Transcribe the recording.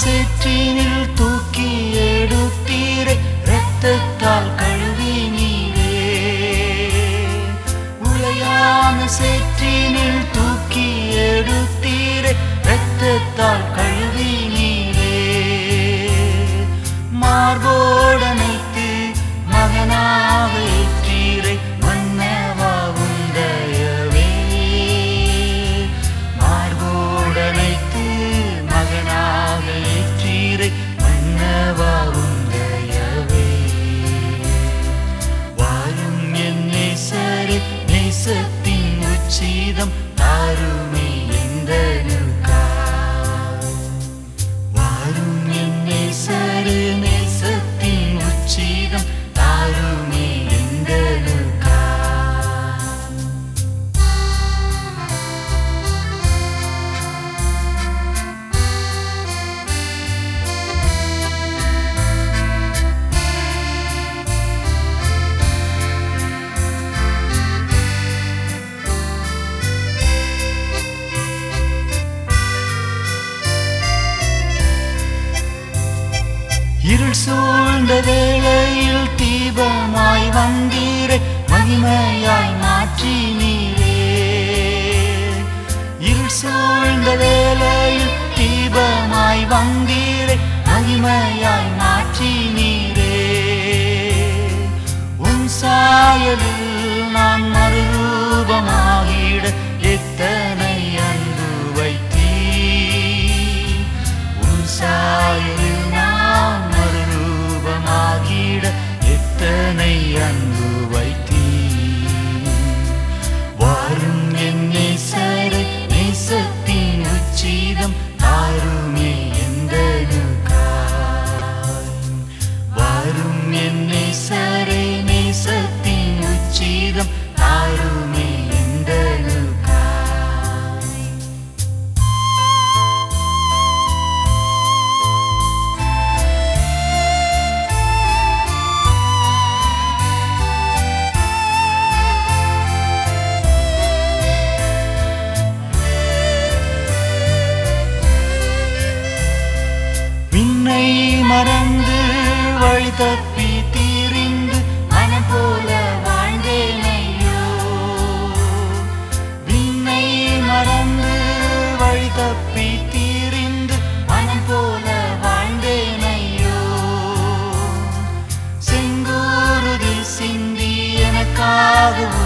சேற்றினில் தூக்கி எடுத்தீரை இரத்தத்தால் கழுவி நீரே. உளையான சேற்றினில் தூக்கி எடுத்தீரை இரத்தத்தால் അതീതം ആരുമേ இருள் சூழ்ந்த வேளையில் தீபமாய் வந்தீரே மகிமையாய் மாற்றி நீரே. இருள் சூழ்ந்த வேளையில் தீபமாய் வந்தீரே மகிமையாய் கருணையன் வழி தப்பி தீரிந்து மனம் போல வாழ்ந்தேனையோ. விண்ணை மறந்து வழி தப்பி தீரிந்து மனம் போல வாழ்ந்தேனையோ. செங்கோருதி சிந்தி எனக்காகவும்